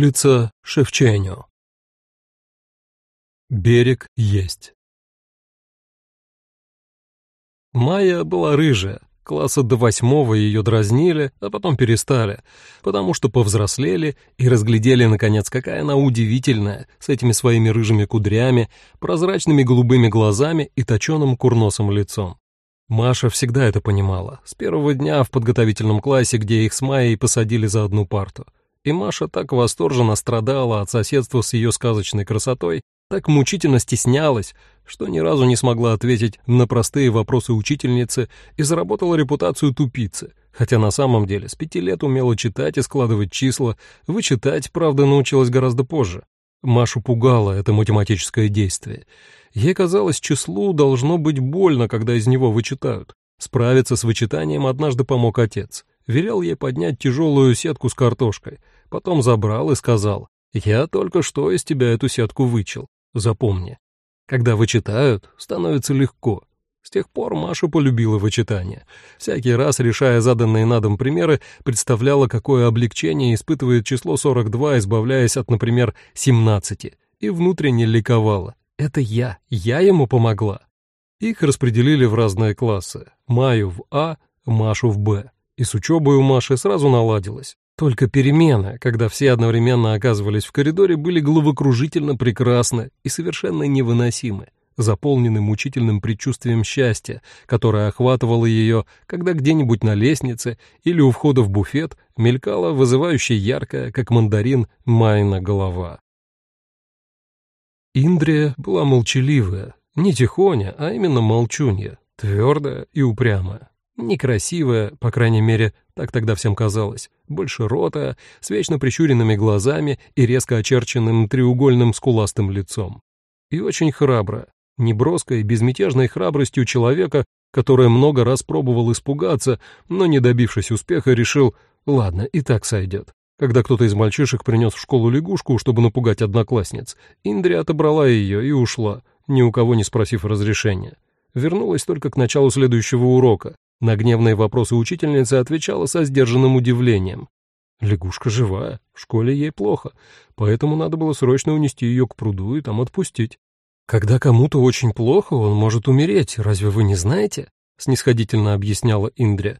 Улица Шевченю. Берег есть. Майя была рыжая, класса до восьмого ее дразнили, а потом перестали, потому что повзрослели и разглядели, наконец, какая она удивительная, с этими своими рыжими кудрями, прозрачными голубыми глазами и точеным курносым лицом. Маша всегда это понимала, с первого дня в подготовительном классе, где их с Майей посадили за одну парту — и Маша так восторженно страдала от соседства с ее сказочной красотой, так мучительно стеснялась, что ни разу не смогла ответить на простые вопросы учительницы и заработала репутацию тупицы, хотя на самом деле с пяти лет умела читать и складывать числа, вычитать, правда, научилась гораздо позже. Машу пугало это математическое действие. Ей казалось, числу должно быть больно, когда из него вычитают. Справиться с вычитанием однажды помог отец велел ей поднять тяжелую сетку с картошкой, потом забрал и сказал, «Я только что из тебя эту сетку вычел, запомни. Когда вычитают, становится легко». С тех пор Маша полюбила вычитание. Всякий раз, решая заданные на дом примеры, представляла, какое облегчение испытывает число 42, избавляясь от, например, 17, и внутренне ликовала. «Это я, я ему помогла». Их распределили в разные классы. Маю в А, Машу в Б. И с учебой у Маши сразу наладилось. Только перемены, когда все одновременно оказывались в коридоре, были головокружительно прекрасны и совершенно невыносимы, заполнены мучительным предчувствием счастья, которое охватывало ее, когда где-нибудь на лестнице или у входа в буфет мелькала вызывающе яркая, как мандарин, Майна голова. Индрия была молчаливая, не тихоня, а именно молчунья, твердая и упрямая. Некрасивая, по крайней мере, так тогда всем казалось, большеротая, с вечно прищуренными глазами и резко очерченным треугольным скуластым лицом. И очень храбрая, неброской, безмятежной храбростью человека, который много раз пробовал испугаться, но, не добившись успеха, решил, ладно, и так сойдет. Когда кто-то из мальчишек принес в школу лягушку, чтобы напугать одноклассниц, Индрия отобрала ее и ушла, ни у кого не спросив разрешения. Вернулась только к началу следующего урока, на гневные вопросы учительницы отвечала со сдержанным удивлением. Лягушка живая, в школе ей плохо, поэтому надо было срочно унести ее к пруду и там отпустить. «Когда кому-то очень плохо, он может умереть, разве вы не знаете?» — снисходительно объясняла Индря.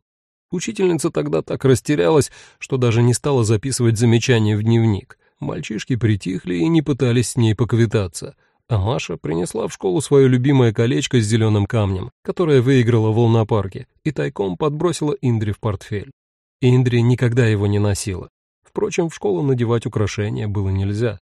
Учительница тогда так растерялась, что даже не стала записывать замечания в дневник. Мальчишки притихли и не пытались с ней поквитаться — а Маша принесла в школу свое любимое колечко с зеленым камнем, которое выиграла в волнопарке, и тайком подбросила Индре в портфель. Индре никогда его не носила. Впрочем, в школу надевать украшения было нельзя.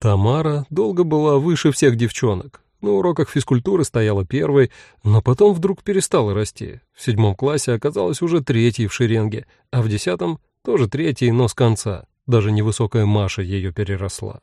Тамара долго была выше всех девчонок. На уроках физкультуры стояла первой, но потом вдруг перестала расти. В седьмом классе оказалась уже третьей в шеренге, а в десятом тоже третьей, но с конца. Даже невысокая Маша ее переросла.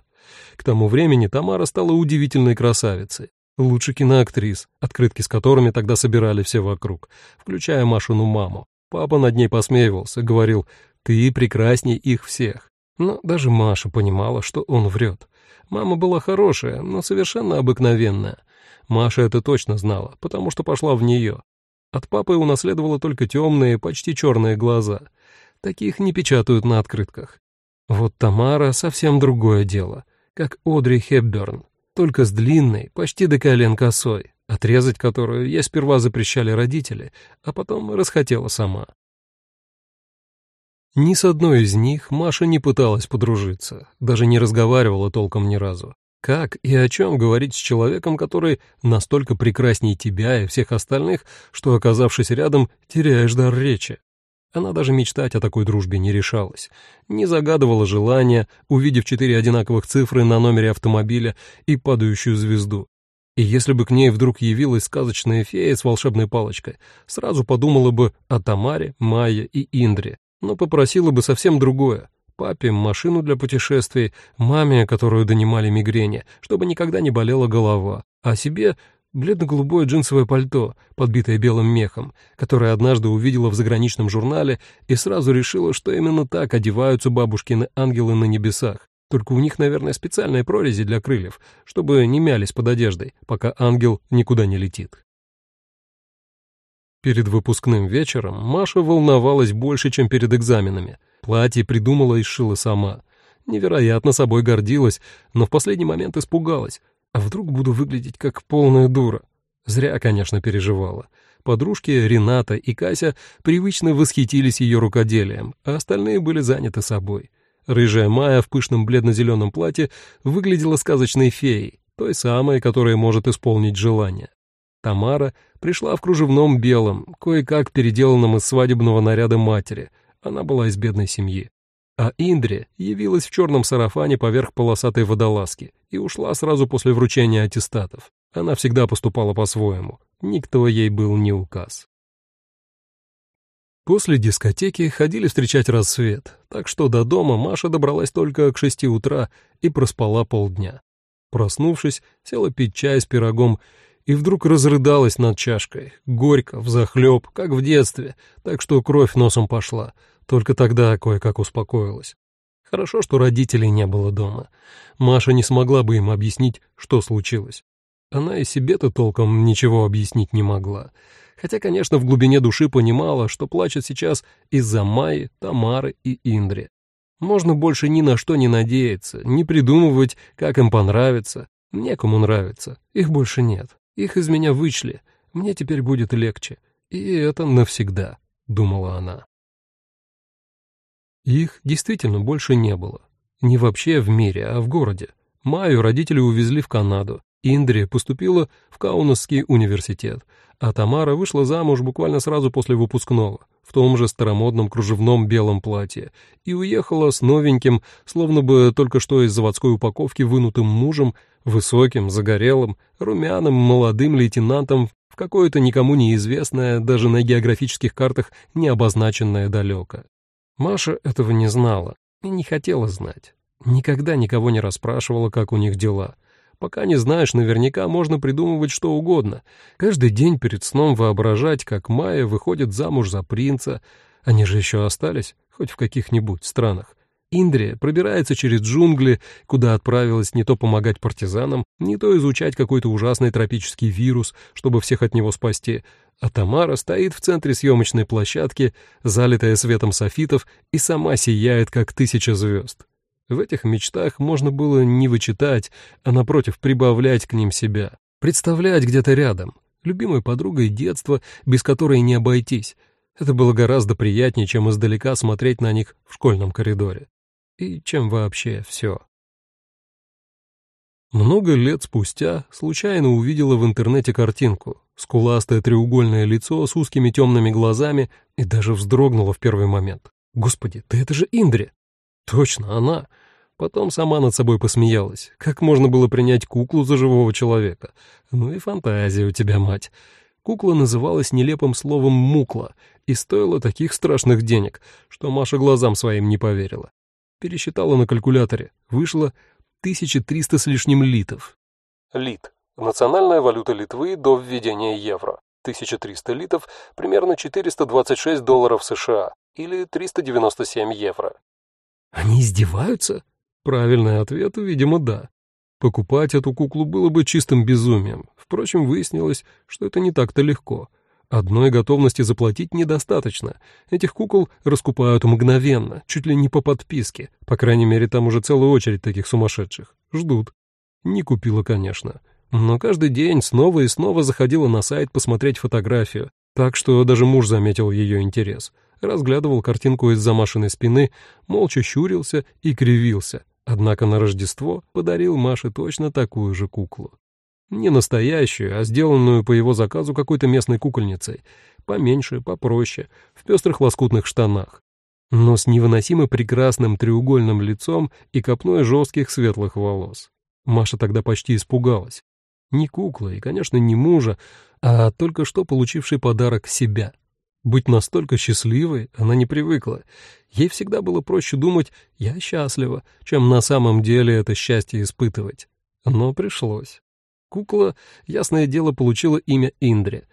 К тому времени Тамара стала удивительной красавицей. Лучше киноактрис, открытки с которыми тогда собирали все вокруг, включая Машину маму. Папа над ней посмеивался, говорил, «Ты прекрасней их всех». Но даже Маша понимала, что он врет. Мама была хорошая, но совершенно обыкновенная. Маша это точно знала, потому что пошла в нее. От папы унаследовала только темные, почти черные глаза. Таких не печатают на открытках. Вот Тамара совсем другое дело как Одри Хепберн, только с длинной, почти до колен косой, отрезать которую ей сперва запрещали родители, а потом расхотела сама. Ни с одной из них Маша не пыталась подружиться, даже не разговаривала толком ни разу. Как и о чем говорить с человеком, который настолько прекрасней тебя и всех остальных, что, оказавшись рядом, теряешь дар речи? Она даже мечтать о такой дружбе не решалась, не загадывала желания, увидев четыре одинаковых цифры на номере автомобиля и падающую звезду. И если бы к ней вдруг явилась сказочная фея с волшебной палочкой, сразу подумала бы о Тамаре, Майе и Индре, но попросила бы совсем другое. Папе машину для путешествий, маме, которую донимали мигрени, чтобы никогда не болела голова, а себе бледно-голубое джинсовое пальто, подбитое белым мехом, которое однажды увидела в заграничном журнале и сразу решила, что именно так одеваются бабушкины ангелы на небесах. Только у них, наверное, специальные прорези для крыльев, чтобы не мялись под одеждой, пока ангел никуда не летит. Перед выпускным вечером Маша волновалась больше, чем перед экзаменами. Платье придумала и сшила сама. Невероятно собой гордилась, но в последний момент испугалась. А вдруг буду выглядеть как полная дура? Зря, конечно, переживала. Подружки Рената и Кася привычно восхитились ее рукоделием, а остальные были заняты собой. Рыжая Майя в пышном бледно-зеленом платье выглядела сказочной феей, той самой, которая может исполнить желание. Тамара пришла в кружевном белом, кое-как переделанном из свадебного наряда матери. Она была из бедной семьи. А Индре явилась в черном сарафане поверх полосатой водолазки и ушла сразу после вручения аттестатов. Она всегда поступала по-своему. Никто ей был не указ. После дискотеки ходили встречать рассвет, так что до дома Маша добралась только к шести утра и проспала полдня. Проснувшись, села пить чай с пирогом и вдруг разрыдалась над чашкой, горько, взахлеб, как в детстве, так что кровь носом пошла, только тогда кое-как успокоилась. Хорошо, что родителей не было дома. Маша не смогла бы им объяснить, что случилось. Она и себе-то толком ничего объяснить не могла. Хотя, конечно, в глубине души понимала, что плачет сейчас из-за Майи, Тамары и Индри. Можно больше ни на что не надеяться, не придумывать, как им понравится. Некому нравится, их больше нет. Их из меня вычли, мне теперь будет легче. И это навсегда, думала она. Их действительно больше не было. Не вообще в мире, а в городе. Майю родители увезли в Канаду. Индри поступила в Каунасский университет, а Тамара вышла замуж буквально сразу после выпускного, в том же старомодном кружевном белом платье, и уехала с новеньким, словно бы только что из заводской упаковки вынутым мужем, высоким, загорелым, румяным молодым лейтенантом в какое-то никому неизвестное, даже на географических картах не обозначенное далеко. Маша этого не знала и не хотела знать. Никогда никого не расспрашивала, как у них дела — Пока не знаешь наверняка, можно придумывать что угодно. Каждый день перед сном воображать, как Майя выходит замуж за принца. Они же еще остались, хоть в каких-нибудь странах. Индрия пробирается через джунгли, куда отправилась не то помогать партизанам, не то изучать какой-то ужасный тропический вирус, чтобы всех от него спасти, а Тамара стоит в центре съемочной площадки, залитая светом софитов, и сама сияет, как тысяча звезд. В этих мечтах можно было не вычитать, а напротив прибавлять к ним себя, представлять где-то рядом, любимой подругой детства, без которой не обойтись. Это было гораздо приятнее, чем издалека смотреть на них в школьном коридоре. И чем вообще все. Много лет спустя случайно увидела в интернете картинку, скуластое треугольное лицо с узкими темными глазами и даже вздрогнула в первый момент. «Господи, да это же Индри!» Точно, она. Потом сама над собой посмеялась. Как можно было принять куклу за живого человека? Ну и фантазия у тебя, мать. Кукла называлась нелепым словом «мукла» и стоила таких страшных денег, что Маша глазам своим не поверила. Пересчитала на калькуляторе. Вышло 1300 с лишним литов. Лит. Национальная валюта Литвы до введения евро. 1300 литов – примерно 426 долларов США или 397 евро. Они издеваются? Правильный ответ, видимо, да. Покупать эту куклу было бы чистым безумием. Впрочем, выяснилось, что это не так-то легко. Одной готовности заплатить недостаточно. Этих кукол раскупают мгновенно, чуть ли не по подписке. По крайней мере, там уже целая очередь таких сумасшедших. Ждут. Не купила, конечно. Но каждый день снова и снова заходила на сайт посмотреть фотографию, так что даже муж заметил ее интерес — разглядывал картинку из замашенной спины, молча щурился и кривился, однако на Рождество подарил Маше точно такую же куклу. Не настоящую, а сделанную по его заказу какой-то местной кукольницей, поменьше, попроще, в пестрых лоскутных штанах, но с невыносимо прекрасным треугольным лицом и копной жестких светлых волос. Маша тогда почти испугалась. Не кукла и, конечно, не мужа, а только что получивший подарок себя. Быть настолько счастливой она не привыкла. Ей всегда было проще думать «я счастлива», чем на самом деле это счастье испытывать. Но пришлось. Кукла, ясное дело, получила имя Индри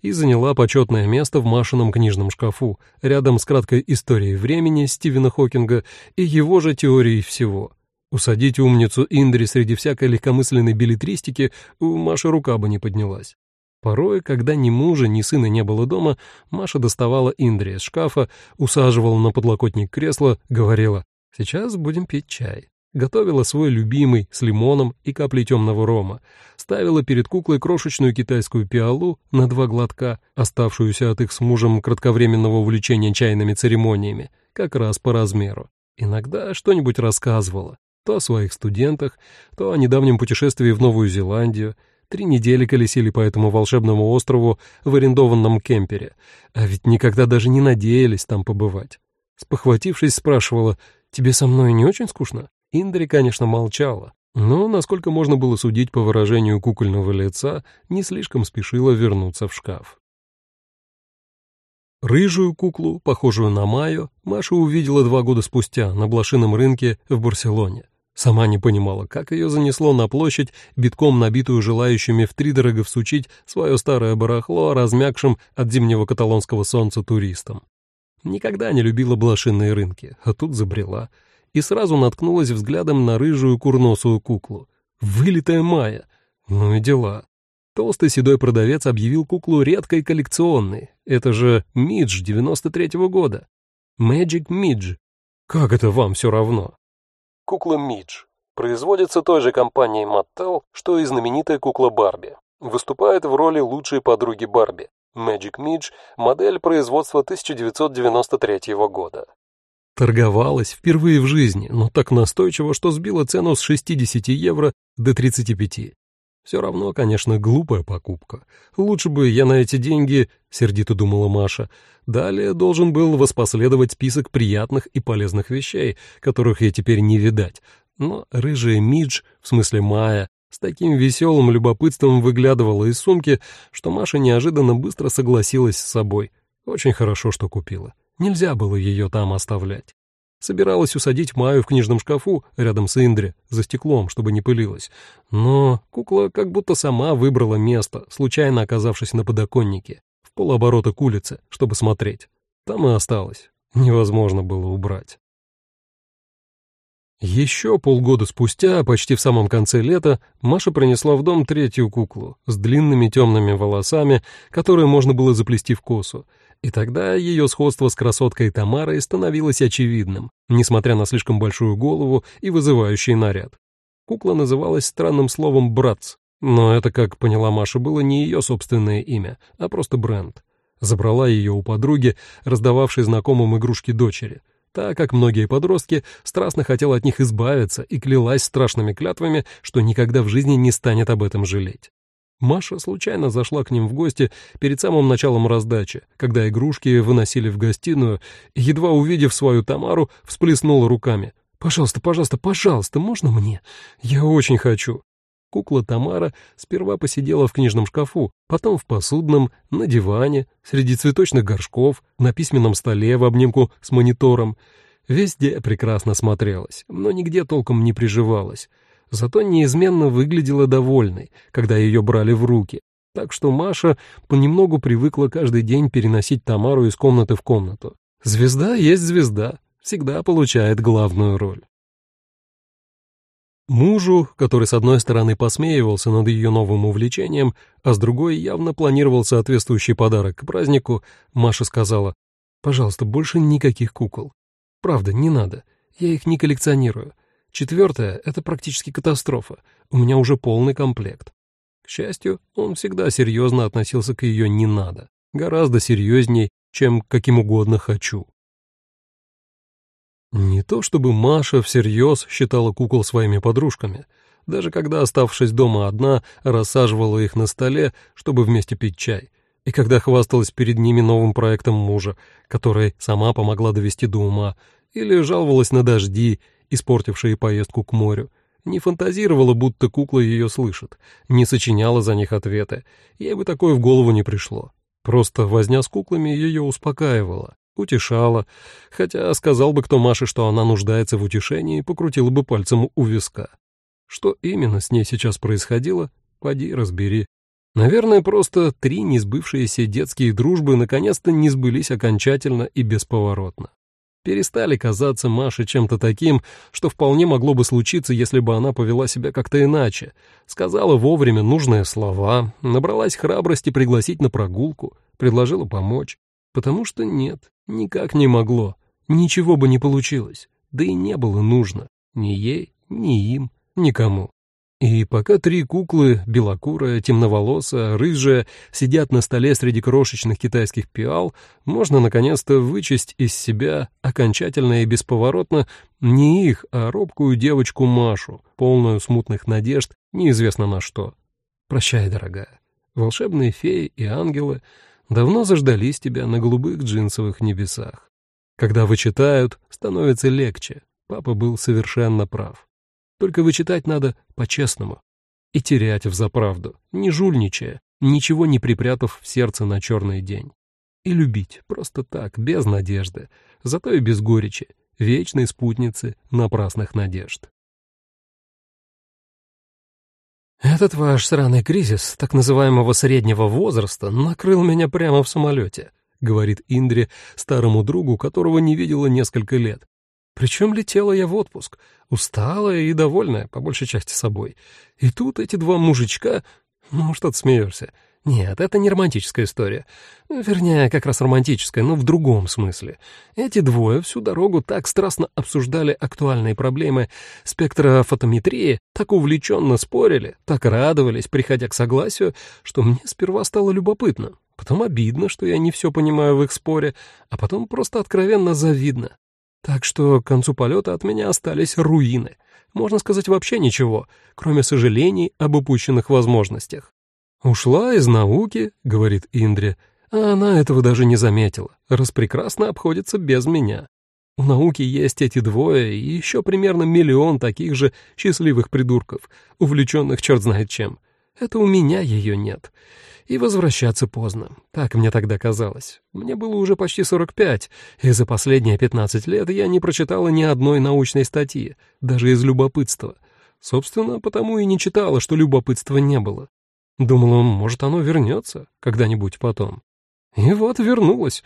и заняла почетное место в Машином книжном шкафу, рядом с краткой историей времени Стивена Хокинга и его же теорией всего. Усадить умницу Индри среди всякой легкомысленной билетристики у Маши рука бы не поднялась. Порой, когда ни мужа, ни сына не было дома, Маша доставала Индри из шкафа, усаживала на подлокотник кресла, говорила «Сейчас будем пить чай». Готовила свой любимый с лимоном и каплей темного рома, ставила перед куклой крошечную китайскую пиалу на два глотка, оставшуюся от их с мужем кратковременного увлечения чайными церемониями, как раз по размеру. Иногда что-нибудь рассказывала, то о своих студентах, то о недавнем путешествии в Новую Зеландию. Три недели колесили по этому волшебному острову в арендованном кемпере, а ведь никогда даже не надеялись там побывать. Спохватившись, спрашивала, «Тебе со мной не очень скучно?» Индри, конечно, молчала, но, насколько можно было судить по выражению кукольного лица, не слишком спешила вернуться в шкаф. Рыжую куклу, похожую на Майю, Маша увидела два года спустя на блошином рынке в Барселоне. Сама не понимала, как ее занесло на площадь, битком набитую желающими втридорого всучить свое старое барахло размягшим от зимнего каталонского солнца туристам. Никогда не любила блошиные рынки, а тут забрела. И сразу наткнулась взглядом на рыжую курносую куклу. Вылитая Майя. Ну и дела. Толстый седой продавец объявил куклу редкой коллекционной. Это же Мидж 93-го года. Magic Midge. Как это вам все равно? Кукла Мидж. Производится той же компанией Mattel, что и знаменитая кукла Барби. Выступает в роли лучшей подруги Барби. Magic Midge – модель производства 1993 года. Торговалась впервые в жизни, но так настойчиво, что сбила цену с 60 евро до 35. Все равно, конечно, глупая покупка. Лучше бы я на эти деньги, сердито думала Маша. Далее должен был воспоследовать список приятных и полезных вещей, которых я теперь не видать. Но рыжая Мидж, в смысле Майя, с таким веселым любопытством выглядывала из сумки, что Маша неожиданно быстро согласилась с собой. Очень хорошо, что купила. Нельзя было ее там оставлять. Собиралась усадить Маю в книжном шкафу рядом с Индре, за стеклом, чтобы не пылилась. Но кукла как будто сама выбрала место, случайно оказавшись на подоконнике, в полоборота к улице, чтобы смотреть. Там и осталась. Невозможно было убрать. Еще полгода спустя, почти в самом конце лета, Маша принесла в дом третью куклу с длинными темными волосами, которые можно было заплести в косу, и тогда ее сходство с красоткой Тамарой становилось очевидным, несмотря на слишком большую голову и вызывающий наряд. Кукла называлась странным словом «братц», но это, как поняла Маша, было не ее собственное имя, а просто бренд. Забрала ее у подруги, раздававшей знакомым игрушки дочери. Так как многие подростки, страстно хотела от них избавиться и клялась страшными клятвами, что никогда в жизни не станет об этом жалеть. Маша случайно зашла к ним в гости перед самым началом раздачи, когда игрушки выносили в гостиную, едва увидев свою Тамару, всплеснула руками. «Пожалуйста, пожалуйста, пожалуйста, можно мне? Я очень хочу». Кукла Тамара сперва посидела в книжном шкафу, потом в посудном, на диване, среди цветочных горшков, на письменном столе в обнимку с монитором. Везде прекрасно смотрелась, но нигде толком не приживалась зато неизменно выглядела довольной, когда ее брали в руки, так что Маша понемногу привыкла каждый день переносить Тамару из комнаты в комнату. Звезда есть звезда, всегда получает главную роль. Мужу, который с одной стороны посмеивался над ее новым увлечением, а с другой явно планировал соответствующий подарок к празднику, Маша сказала, «Пожалуйста, больше никаких кукол. Правда, не надо. Я их не коллекционирую. Четвертое — это практически катастрофа. У меня уже полный комплект. К счастью, он всегда серьезно относился к ее «не надо». Гораздо серьезней, чем каким угодно «хочу». Не то чтобы Маша всерьез считала кукол своими подружками, даже когда, оставшись дома одна, рассаживала их на столе, чтобы вместе пить чай, и когда хвасталась перед ними новым проектом мужа, который сама помогла довести до ума, или жаловалась на дожди, испортившие поездку к морю, не фантазировала, будто кукла ее слышит, не сочиняла за них ответы, ей бы такое в голову не пришло. Просто возня с куклами ее успокаивала, утешала, хотя сказал бы кто Маше, что она нуждается в утешении, покрутила бы пальцем у виска. Что именно с ней сейчас происходило, поди разбери. Наверное, просто три несбывшиеся детские дружбы наконец-то не сбылись окончательно и бесповоротно. Перестали казаться Маше чем-то таким, что вполне могло бы случиться, если бы она повела себя как-то иначе. Сказала вовремя нужные слова, набралась храбрости пригласить на прогулку, предложила помочь. Потому что нет, никак не могло, ничего бы не получилось, да и не было нужно ни ей, ни им, никому. И пока три куклы, белокурая, темноволосая, рыжая, сидят на столе среди крошечных китайских пиал, можно наконец-то вычесть из себя окончательно и бесповоротно не их, а робкую девочку Машу, полную смутных надежд, неизвестно на что. Прощай, дорогая. Волшебные феи и ангелы давно заждались тебя на голубых джинсовых небесах. Когда вычитают, становится легче. Папа был совершенно прав. Только вычитать надо по-честному. И терять взаправду, не жульничая, ничего не припрятав в сердце на черный день. И любить просто так, без надежды, зато и без горечи, вечной спутницы напрасных надежд. «Этот ваш сраный кризис так называемого среднего возраста накрыл меня прямо в самолете», — говорит Индре, старому другу, которого не видела несколько лет. Причем летела я в отпуск, усталая и довольная, по большей части собой. И тут эти два мужичка... Ну, что ты смеешься? Нет, это не романтическая история. Вернее, как раз романтическая, но в другом смысле. Эти двое всю дорогу так страстно обсуждали актуальные проблемы спектрофотометрии, так увлеченно спорили, так радовались, приходя к согласию, что мне сперва стало любопытно. Потом обидно, что я не все понимаю в их споре, а потом просто откровенно завидно. Так что к концу полета от меня остались руины. Можно сказать, вообще ничего, кроме сожалений об упущенных возможностях. «Ушла из науки», — говорит Индре, а она этого даже не заметила, раз прекрасно обходится без меня. У науки есть эти двое и еще примерно миллион таких же счастливых придурков, увлеченных черт знает чем. Это у меня ее нет. И возвращаться поздно. Так мне тогда казалось. Мне было уже почти 45, и за последние 15 лет я не прочитала ни одной научной статьи, даже из любопытства. Собственно, потому и не читала, что любопытства не было. Думала, может, оно вернется когда-нибудь потом. И вот вернулось.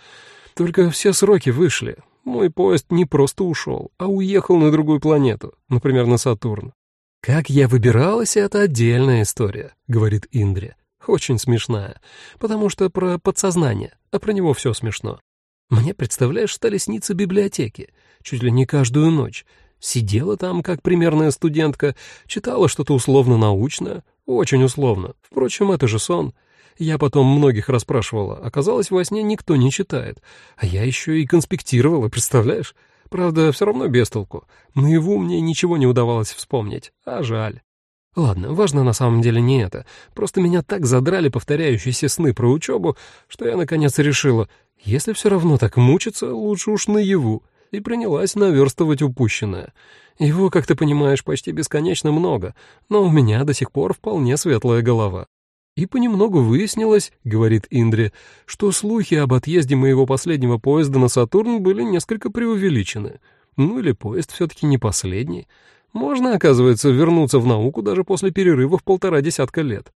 Только все сроки вышли. Мой поезд не просто ушел, а уехал на другую планету, например, на Сатурн. «Как я выбиралась, это отдельная история», — говорит Индре. Очень смешная, потому что про подсознание, а про него все смешно. Мне, представляешь, стали сниться библиотеки, чуть ли не каждую ночь. Сидела там, как примерная студентка, читала что-то условно-научное, очень условно. Впрочем, это же сон. Я потом многих расспрашивала. Оказалось, во сне никто не читает. А я еще и конспектировала, представляешь? Правда, все равно без толку. Наяву мне ничего не удавалось вспомнить. А жаль. Ладно, важно на самом деле не это. Просто меня так задрали повторяющиеся сны про учебу, что я наконец решила, если все равно так мучиться, лучше уж наяву. И принялась наверстывать упущенное. Его, как ты понимаешь, почти бесконечно много, но у меня до сих пор вполне светлая голова. И понемногу выяснилось, говорит Индре, что слухи об отъезде моего последнего поезда на Сатурн были несколько преувеличены. Ну или поезд все-таки не последний. Можно, оказывается, вернуться в науку даже после перерыва в полтора десятка лет.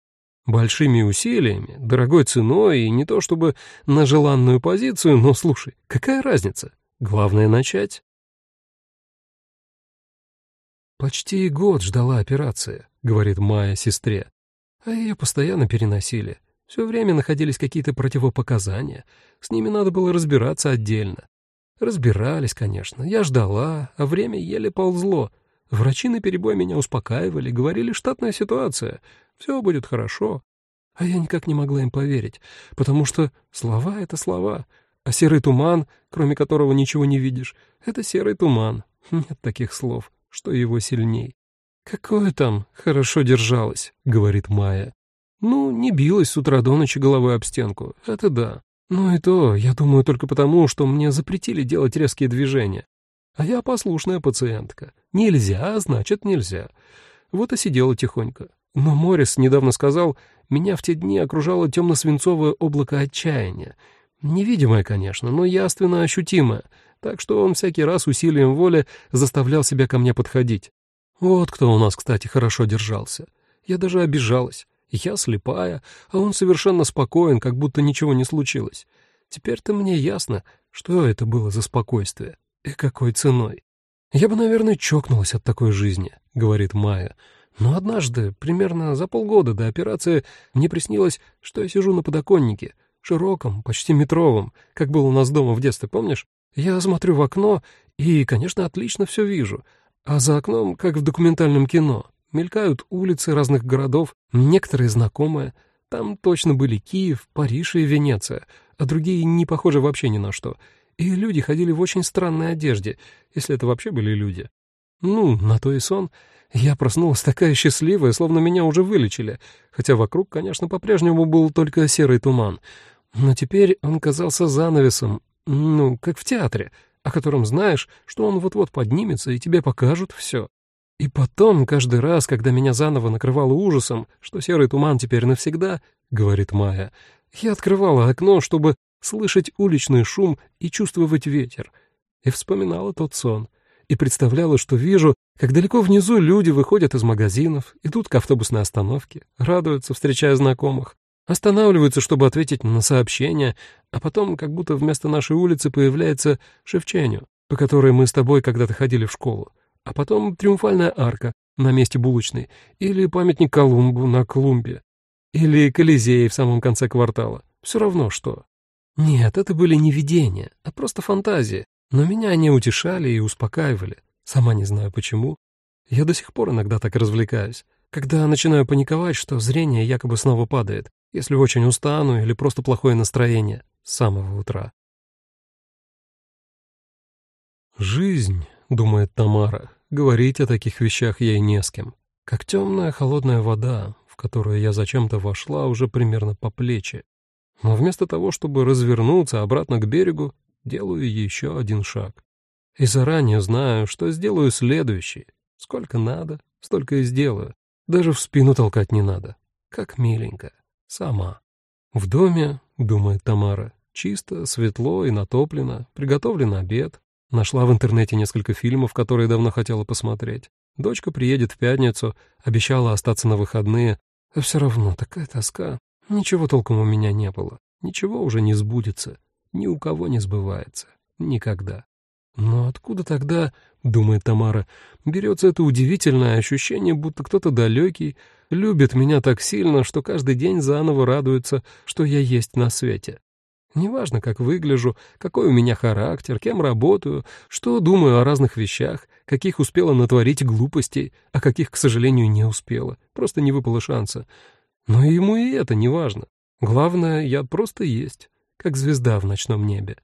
Большими усилиями, дорогой ценой и не то чтобы на желанную позицию, но слушай, какая разница? Главное начать. «Почти год ждала операции», — говорит Майя сестре. «А ее постоянно переносили. Все время находились какие-то противопоказания. С ними надо было разбираться отдельно. Разбирались, конечно. Я ждала, а время еле ползло. Врачи наперебой меня успокаивали, говорили, штатная ситуация, все будет хорошо. А я никак не могла им поверить, потому что слова — это слова, а серый туман, кроме которого ничего не видишь, — это серый туман. Нет таких слов, что его сильней. «Какое там хорошо держалось», — говорит Майя. «Ну, не билась с утра до ночи головой об стенку, это да. Но и то, я думаю, только потому, что мне запретили делать резкие движения. А я послушная пациентка. Нельзя, значит, нельзя. Вот и сидела тихонько. Но Моррис недавно сказал, меня в те дни окружало темно-свинцовое облако отчаяния. Невидимое, конечно, но яственно ощутимое, так что он всякий раз усилием воли заставлял себя ко мне подходить. Вот кто у нас, кстати, хорошо держался. Я даже обижалась. Я слепая, а он совершенно спокоен, как будто ничего не случилось. Теперь-то мне ясно, что это было за спокойствие. И какой ценой? «Я бы, наверное, чокнулась от такой жизни», — говорит Майя. «Но однажды, примерно за полгода до операции, мне приснилось, что я сижу на подоконнике, широком, почти метровом, как был у нас дома в детстве, помнишь? Я смотрю в окно и, конечно, отлично все вижу. А за окном, как в документальном кино, мелькают улицы разных городов, некоторые знакомые. Там точно были Киев, Париж и Венеция, а другие не похожи вообще ни на что. И люди ходили в очень странной одежде, если это вообще были люди. Ну, на то и сон. Я проснулась такая счастливая, словно меня уже вылечили, хотя вокруг, конечно, по-прежнему был только серый туман. Но теперь он казался занавесом, ну, как в театре, о котором знаешь, что он вот-вот поднимется и тебе покажут все. И потом, каждый раз, когда меня заново накрывало ужасом, что серый туман теперь навсегда, — говорит Майя, — я открывала окно, чтобы слышать уличный шум и чувствовать ветер. И вспоминала тот сон. И представляла, что вижу, как далеко внизу люди выходят из магазинов, идут к автобусной остановке, радуются, встречая знакомых, останавливаются, чтобы ответить на сообщения, а потом как будто вместо нашей улицы появляется Шевченю, по которой мы с тобой когда-то ходили в школу, а потом Триумфальная арка на месте булочной, или памятник Колумбу на клумбе, или Колизей в самом конце квартала. Все равно что. Нет, это были не видения, а просто фантазии. Но меня они утешали и успокаивали. Сама не знаю почему. Я до сих пор иногда так развлекаюсь. Когда начинаю паниковать, что зрение якобы снова падает, если очень устану или просто плохое настроение с самого утра. «Жизнь», — думает Тамара, — говорить о таких вещах ей не с кем. Как темная холодная вода, в которую я зачем-то вошла уже примерно по плечи, но вместо того, чтобы развернуться обратно к берегу, делаю еще один шаг. И заранее знаю, что сделаю следующий. Сколько надо, столько и сделаю. Даже в спину толкать не надо. Как миленько. Сама. В доме, думает Тамара, чисто, светло и натоплено, приготовлен обед. Нашла в интернете несколько фильмов, которые давно хотела посмотреть. Дочка приедет в пятницу, обещала остаться на выходные. А все равно такая тоска. Ничего толком у меня не было, ничего уже не сбудется, ни у кого не сбывается, никогда. Но откуда тогда, думает Тамара, берется это удивительное ощущение, будто кто-то далекий любит меня так сильно, что каждый день заново радуется, что я есть на свете. Неважно, как выгляжу, какой у меня характер, кем работаю, что думаю о разных вещах, каких успела натворить глупостей, а каких, к сожалению, не успела, просто не выпало шанса. Но ему и это не важно. Главное, я просто есть, как звезда в ночном небе.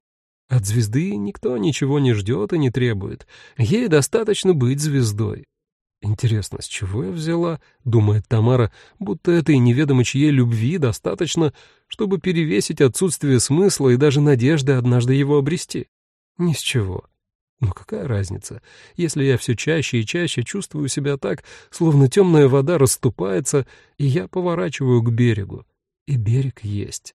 От звезды никто ничего не ждет и не требует. Ей достаточно быть звездой. Интересно, с чего я взяла, думает Тамара, будто этой неведомо чьей любви достаточно, чтобы перевесить отсутствие смысла и даже надежды однажды его обрести? Ни с чего. Но какая разница, если я все чаще и чаще чувствую себя так, словно темная вода расступается, и я поворачиваю к берегу, и берег есть.